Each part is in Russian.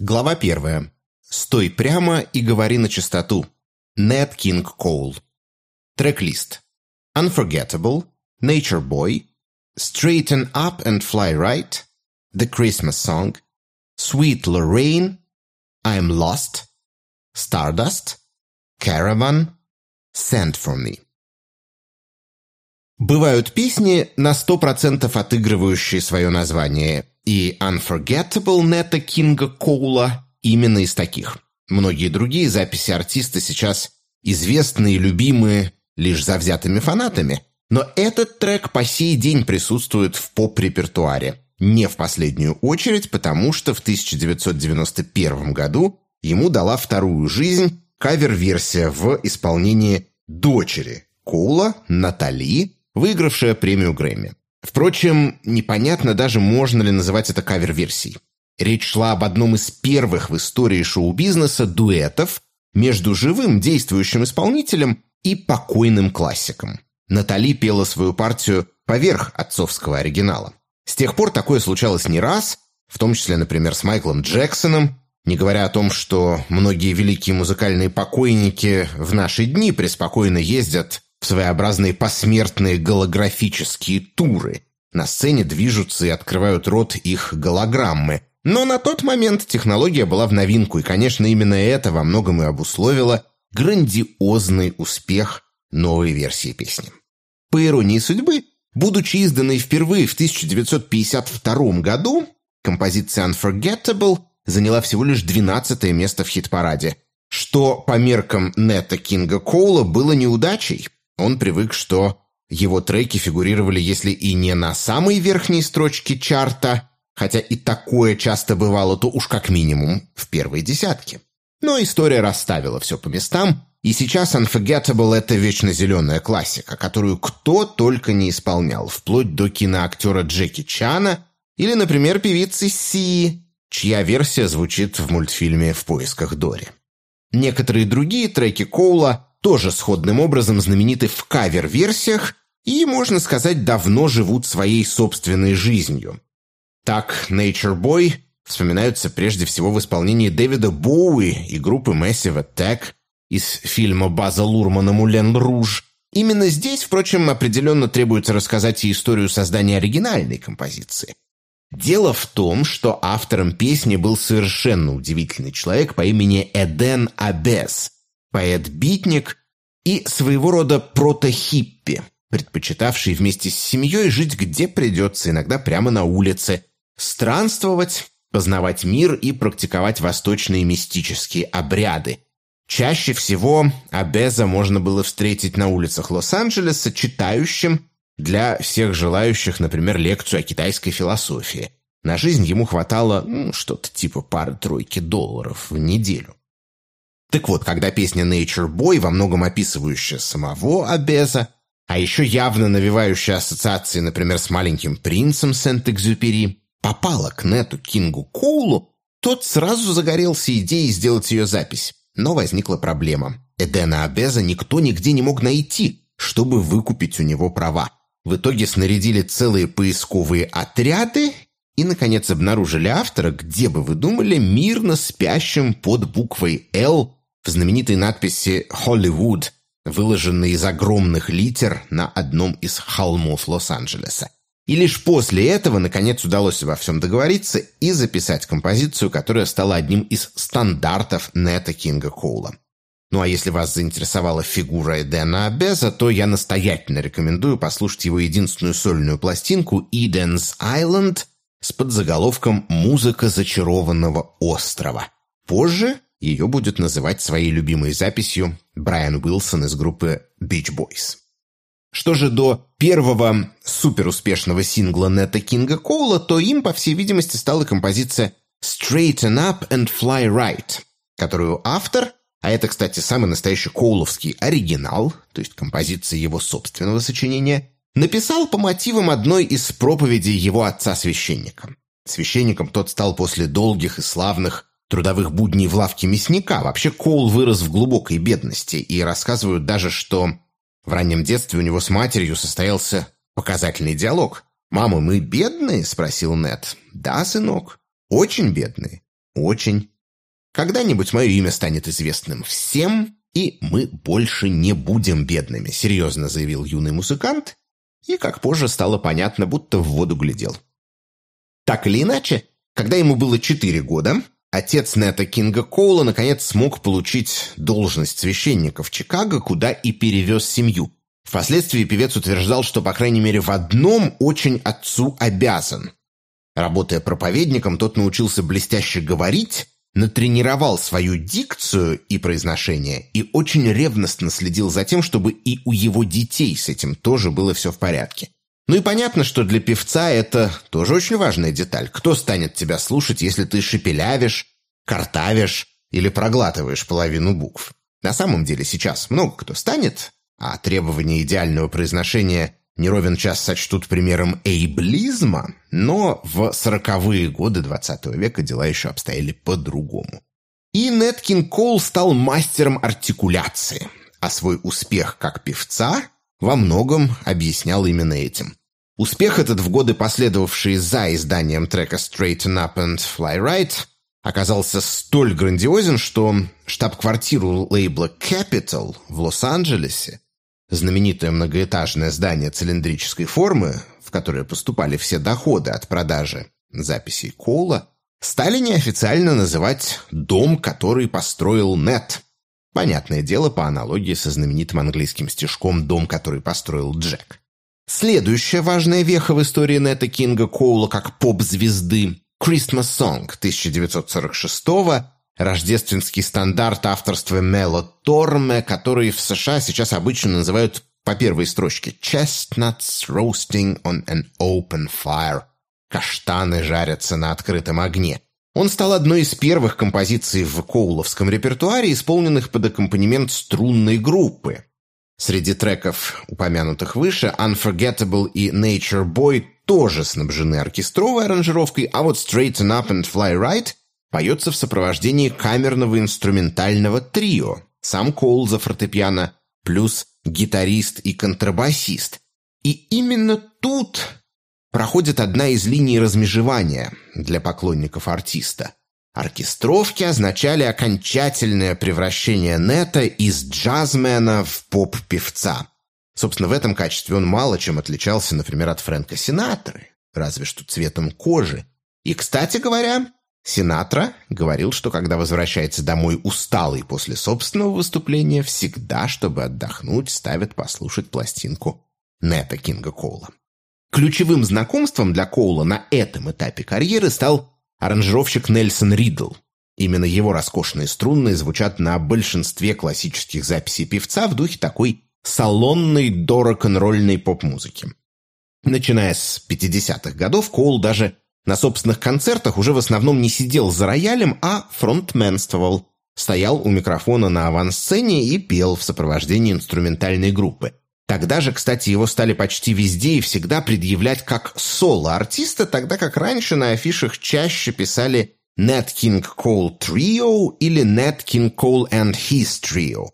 Глава первая. Стой прямо и говори на чистоту. Nat King Cole. Трек-лист. Unforgettable, Nature Boy, Straighten Up and Fly Right, The Christmas Song, Sweet Lorraine, I'm Lost, Stardust, Caravan, Send For Me. Бывают песни, на сто процентов отыгрывающие свое название, и Unforgettable Нета Кинга Коула именно из таких. Многие другие записи артиста сейчас известны и любимы лишь завзятыми фанатами, но этот трек по сей день присутствует в поп-репертуаре. Не в последнюю очередь, потому что в 1991 году ему дала вторую жизнь кавер-версия в исполнении дочери Коула, Натали, выигравшая премию Грэмми. Впрочем, непонятно даже, можно ли называть это кавер-версией. Речь шла об одном из первых в истории шоу-бизнеса дуэтов между живым действующим исполнителем и покойным классиком. Натали пела свою партию поверх отцовского оригинала. С тех пор такое случалось не раз, в том числе, например, с Майклом Джексоном, не говоря о том, что многие великие музыкальные покойники в наши дни преспокойно ездят в своеобразные посмертные голографические туры. На сцене движутся и открывают рот их голограммы. Но на тот момент технология была в новинку, и, конечно, именно это во многом и обусловило грандиозный успех новой версии песни. По иронии судьбы, будучи изданной впервые в 1952 году, композиция Unforgettable заняла всего лишь 12 место в хит-параде, что по меркам Нета Кинга Коула было неудачей. Он привык, что его треки фигурировали, если и не на самой верхней строчке чарта, хотя и такое часто бывало, то уж как минимум в первой десятке. Но история расставила все по местам, и сейчас Unforgettable — это вечно зеленая классика, которую кто только не исполнял, вплоть до киноактера Джеки Чана или, например, певицы Си, чья версия звучит в мультфильме «В поисках Дори». Некоторые другие треки Коула тоже сходным образом знамениты в кавер-версиях и, можно сказать, давно живут своей собственной жизнью. Так, Nature Boy вспоминаются прежде всего в исполнении Дэвида Боуи и группы Massive Attack из фильма База Лурмана «Мулен Руж». Именно здесь, впрочем, определенно требуется рассказать и историю создания оригинальной композиции. Дело в том, что автором песни был совершенно удивительный человек по имени Эден Абес – поэт-битник и своего рода прото-хиппи, предпочитавший вместе с семьей жить где придется, иногда прямо на улице, странствовать, познавать мир и практиковать восточные мистические обряды. Чаще всего Абеза можно было встретить на улицах Лос-Анджелеса читающим для всех желающих, например, лекцию о китайской философии. На жизнь ему хватало ну, что-то типа пары-тройки долларов в неделю. Так вот, когда песня Nature Boy, во многом описывающая самого Абеза, а еще явно навевающая ассоциации, например, с маленьким принцем Сент-Экзюпери, попала к Нету Кингу Коулу, тот сразу загорелся идеей сделать ее запись. Но возникла проблема. Эдена Абеза никто нигде не мог найти, чтобы выкупить у него права. В итоге снарядили целые поисковые отряды и, наконец, обнаружили автора, где бы вы думали, мирно спящим под буквой «Л» знаменитой надписи «Холливуд», выложенной из огромных литер на одном из холмов Лос-Анджелеса. И лишь после этого, наконец, удалось во всем договориться и записать композицию, которая стала одним из стандартов Нета Кинга Коула. Ну а если вас заинтересовала фигура Эдена Абеза, то я настоятельно рекомендую послушать его единственную сольную пластинку «Eden's Island» с подзаголовком «Музыка зачарованного острова». Позже ее будет называть своей любимой записью Брайан Уилсон из группы Beach Boys. Что же до первого суперуспешного сингла Нета Кинга Коула, то им, по всей видимости, стала композиция «Straighten Up and Fly Right», которую автор, а это, кстати, самый настоящий коуловский оригинал, то есть композиция его собственного сочинения, написал по мотивам одной из проповедей его отца-священника. Священником тот стал после долгих и славных трудовых будней в лавке мясника. Вообще Коул вырос в глубокой бедности, и рассказывают даже, что в раннем детстве у него с матерью состоялся показательный диалог. «Мама, мы бедные?» – спросил Нед. «Да, сынок, очень бедные. очень. Когда-нибудь мое имя станет известным всем, и мы больше не будем бедными», — серьезно заявил юный музыкант, и, как позже стало понятно, будто в воду глядел. Так или иначе, когда ему было четыре года, отец Нета Кинга Коула наконец смог получить должность священника в Чикаго, куда и перевез семью. Впоследствии певец утверждал, что, по крайней мере, в одном очень отцу обязан. Работая проповедником, тот научился блестяще говорить, натренировал свою дикцию и произношение и очень ревностно следил за тем, чтобы и у его детей с этим тоже было все в порядке. Ну и понятно, что для певца это тоже очень важная деталь. Кто станет тебя слушать, если ты шепелявишь, картавишь или проглатываешь половину букв? На самом деле сейчас много кто станет, а требование идеального произношения не ровен час сочтут примером эйблизма, но в сороковые годы XX века дела еще обстояли по-другому. И Неткин Коул стал мастером артикуляции, а свой успех как певца во многом объяснял именно этим. Успех этот в годы, последовавшие за изданием трека «Straighten Up and Fly Right», оказался столь грандиозен, что штаб-квартиру лейбла Capital в Лос-Анджелесе Знаменитое многоэтажное здание цилиндрической формы, в которое поступали все доходы от продажи записей Коула, стали неофициально называть «дом, который построил Нет». Понятное дело, по аналогии со знаменитым английским стишком «Дом, который построил Джек». Следующая важная веха в истории Нета Кинга Коула как поп-звезды «Christmas Song» 1946 года рождественский стандарт авторства Мело Торме, который в США сейчас обычно называют по первой строчке «Chestnuts roasting on an open fire» – «Каштаны жарятся на открытом огне». Он стал одной из первых композиций в коуловском репертуаре, исполненных под аккомпанемент струнной группы. Среди треков, упомянутых выше, Unforgettable и Nature Boy тоже снабжены оркестровой аранжировкой, а вот Straighten Up and Fly Right поется в сопровождении камерного инструментального трио. Сам Коул за фортепиано, плюс гитарист и контрабасист. И именно тут проходит одна из линий размежевания для поклонников артиста. Оркестровки означали окончательное превращение Нета из джазмена в поп-певца. Собственно, в этом качестве он мало чем отличался, например, от Фрэнка Синатры, разве что цветом кожи. И, кстати говоря, Синатра говорил, что когда возвращается домой усталый после собственного выступления, всегда, чтобы отдохнуть, ставит послушать пластинку Нета Кинга Коула. Ключевым знакомством для Коула на этом этапе карьеры стал аранжировщик Нельсон Ридл. Именно его роскошные струнные звучат на большинстве классических записей певца в духе такой салонной до-рок-н-ролльной поп-музыки. Начиная с 50-х годов, Коул даже на собственных концертах уже в основном не сидел за роялем, а фронтменствовал. Стоял у микрофона на авансцене и пел в сопровождении инструментальной группы. Тогда же, кстати, его стали почти везде и всегда предъявлять как соло-артиста, тогда как раньше на афишах чаще писали «Nat King Cole Trio» или «Nat King Cole and His Trio».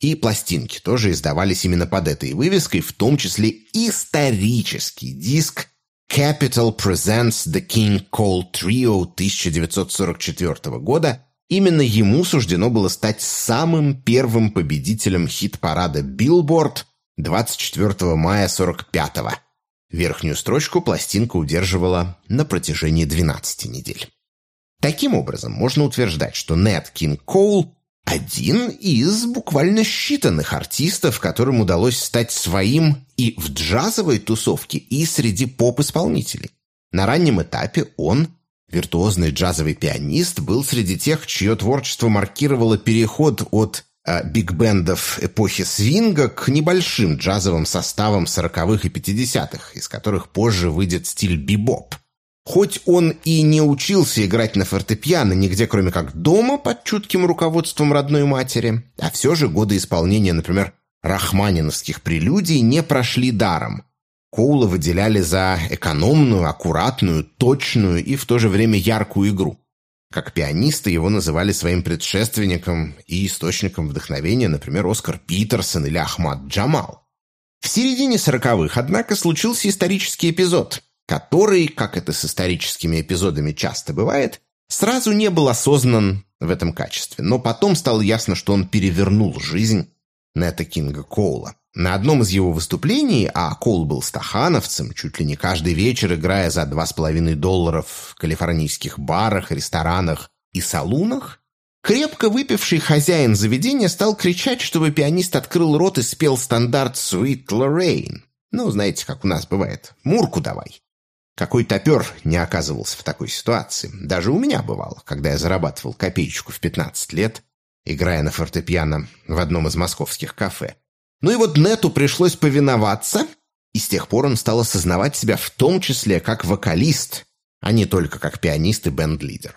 И пластинки тоже издавались именно под этой вывеской, в том числе исторический диск Capital Presents The King Cole Trio 1944 года, именно ему суждено было стать самым первым победителем хит-парада Billboard 24 мая 45 -го. Верхнюю строчку пластинка удерживала на протяжении 12 недель. Таким образом, можно утверждать, что Нэт Кинг Коул один из буквально считанных артистов, которым удалось стать своим и в джазовой тусовке, и среди поп-исполнителей. На раннем этапе он, виртуозный джазовый пианист, был среди тех, чье творчество маркировало переход от биг-бендов эпохи свинга к небольшим джазовым составам сороковых и пятидесятых, из которых позже выйдет стиль бибоп – Хоть он и не учился играть на фортепиано нигде, кроме как дома, под чутким руководством родной матери, а все же годы исполнения, например, рахманиновских прелюдий не прошли даром. Коула выделяли за экономную, аккуратную, точную и в то же время яркую игру. Как пианиста его называли своим предшественником и источником вдохновения, например, Оскар Питерсон или Ахмад Джамал. В середине сороковых, однако, случился исторический эпизод – который, как это с историческими эпизодами часто бывает, сразу не был осознан в этом качестве, но потом стало ясно, что он перевернул жизнь Нета Кинга Коула. На одном из его выступлений, а Коул был стахановцем, чуть ли не каждый вечер играя за два с половиной долларов в калифорнийских барах, ресторанах и салунах, крепко выпивший хозяин заведения стал кричать, чтобы пианист открыл рот и спел стандарт «Sweet Lorraine». Ну, знаете, как у нас бывает. «Мурку давай». Какой топер не оказывался в такой ситуации. Даже у меня бывало, когда я зарабатывал копеечку в 15 лет, играя на фортепиано в одном из московских кафе. Ну и вот Нету пришлось повиноваться, и с тех пор он стал осознавать себя в том числе как вокалист, а не только как пианист и бенд-лидер.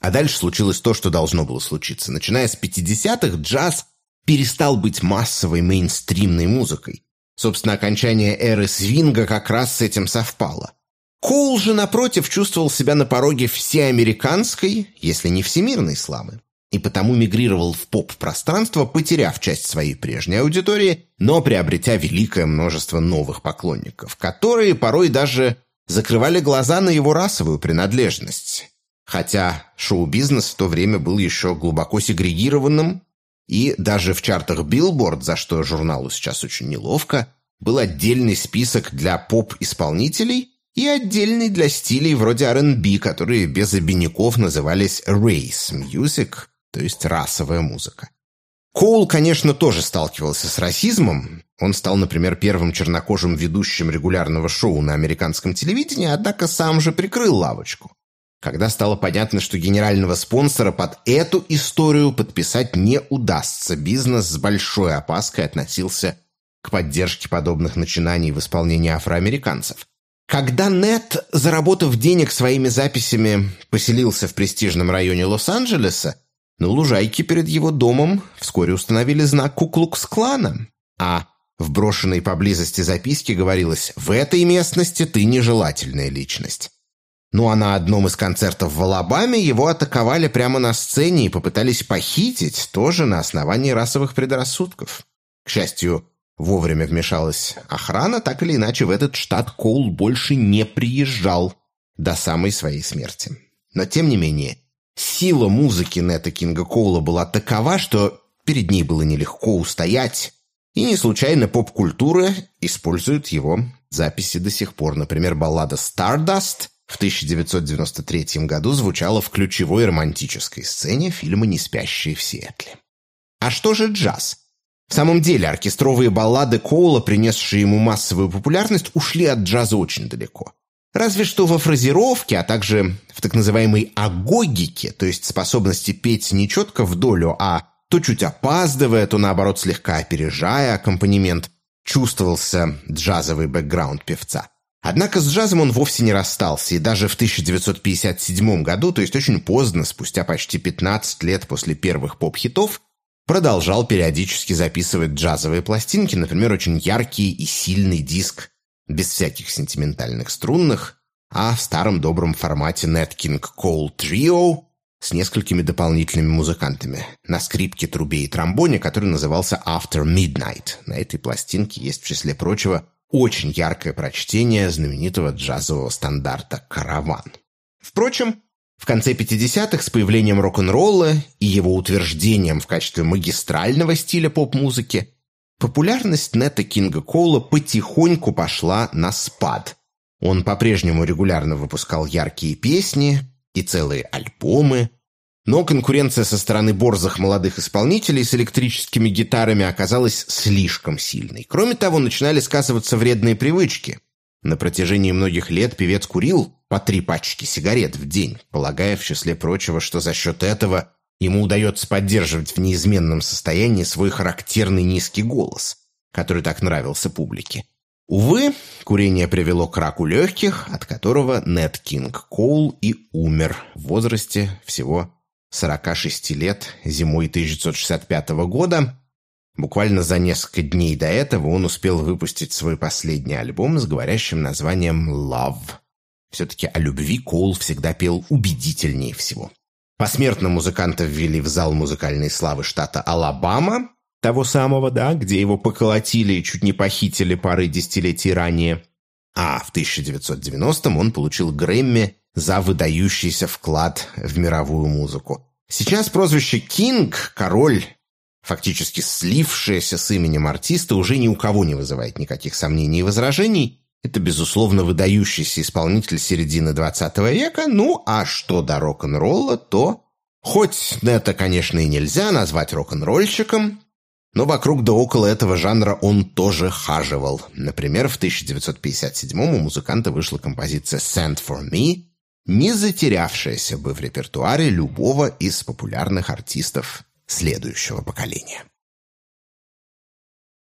А дальше случилось то, что должно было случиться. Начиная с 50-х, джаз перестал быть массовой мейнстримной музыкой. Собственно, окончание эры свинга как раз с этим совпало. Коул же, напротив, чувствовал себя на пороге всеамериканской, если не всемирной славы и потому мигрировал в поп-пространство, потеряв часть своей прежней аудитории, но приобретя великое множество новых поклонников, которые порой даже закрывали глаза на его расовую принадлежность. Хотя шоу-бизнес в то время был еще глубоко сегрегированным, и даже в чартах Billboard, за что журналу сейчас очень неловко, был отдельный список для поп-исполнителей и отдельный для стилей вроде R&B, которые без обиняков назывались race music, то есть расовая музыка. Коул, конечно, тоже сталкивался с расизмом. Он стал, например, первым чернокожим ведущим регулярного шоу на американском телевидении, однако сам же прикрыл лавочку. Когда стало понятно, что генерального спонсора под эту историю подписать не удастся, бизнес с большой опаской относился к поддержке подобных начинаний в исполнении афроамериканцев. Когда Нет, заработав денег своими записями, поселился в престижном районе Лос-Анджелеса, на лужайке перед его домом вскоре установили знак Куклукс-клана, а в брошенной поблизости записке говорилось «В этой местности ты нежелательная личность». Ну а на одном из концертов в Алабаме его атаковали прямо на сцене и попытались похитить, тоже на основании расовых предрассудков. К счастью, вовремя вмешалась охрана, так или иначе в этот штат Коул больше не приезжал до самой своей смерти. Но тем не менее, Сила музыки Нета Кинга Коула была такова, что перед ней было нелегко устоять. И не случайно поп-культура использует его записи до сих пор. Например, баллада «Stardust» в 1993 году звучала в ключевой романтической сцене фильма «Неспящие в Сиэтле». А что же джаз? В самом деле, оркестровые баллады Коула, принесшие ему массовую популярность, ушли от джаза очень далеко. Разве что во фразировке, а также в так называемой агогике, то есть способности петь не четко в долю, а то чуть опаздывая, то наоборот слегка опережая аккомпанемент, чувствовался джазовый бэкграунд певца. Однако с джазом он вовсе не расстался, и даже в 1957 году, то есть очень поздно, спустя почти 15 лет после первых поп-хитов, продолжал периодически записывать джазовые пластинки, например, очень яркий и сильный диск без всяких сентиментальных струнных, а в старом добром формате Nat King Cole Trio с несколькими дополнительными музыкантами на скрипке, трубе и тромбоне, который назывался After Midnight. На этой пластинке есть, в числе прочего, очень яркое прочтение знаменитого джазового стандарта «Караван». Впрочем, в конце 50-х с появлением рок-н-ролла и его утверждением в качестве магистрального стиля поп-музыки Популярность Нета Кинга Коула потихоньку пошла на спад. Он по-прежнему регулярно выпускал яркие песни и целые альбомы, но конкуренция со стороны борзых молодых исполнителей с электрическими гитарами оказалась слишком сильной. Кроме того, начинали сказываться вредные привычки. На протяжении многих лет певец курил по три пачки сигарет в день, полагая в числе прочего, что за счет этого Ему удается поддерживать в неизменном состоянии свой характерный низкий голос, который так нравился публике. Увы, курение привело к раку легких, от которого Нед Кинг Коул и умер в возрасте всего 46 лет зимой 1965 года. Буквально за несколько дней до этого он успел выпустить свой последний альбом с говорящим названием «Love». Все-таки о любви Коул всегда пел убедительнее всего. Посмертно музыканта ввели в зал музыкальной славы штата Алабама, того самого, да, где его поколотили и чуть не похитили пары десятилетий ранее. А в 1990-м он получил Грэмми за выдающийся вклад в мировую музыку. Сейчас прозвище «Кинг» — «Король», фактически слившееся с именем артиста, уже ни у кого не вызывает никаких сомнений и возражений. Это, безусловно, выдающийся исполнитель середины 20 века. Ну, а что до рок-н-ролла, то... Хоть это, конечно, и нельзя назвать рок-н-ролльщиком, но вокруг да около этого жанра он тоже хаживал. Например, в 1957-м у музыканта вышла композиция «Send for Me», не затерявшаяся бы в репертуаре любого из популярных артистов следующего поколения.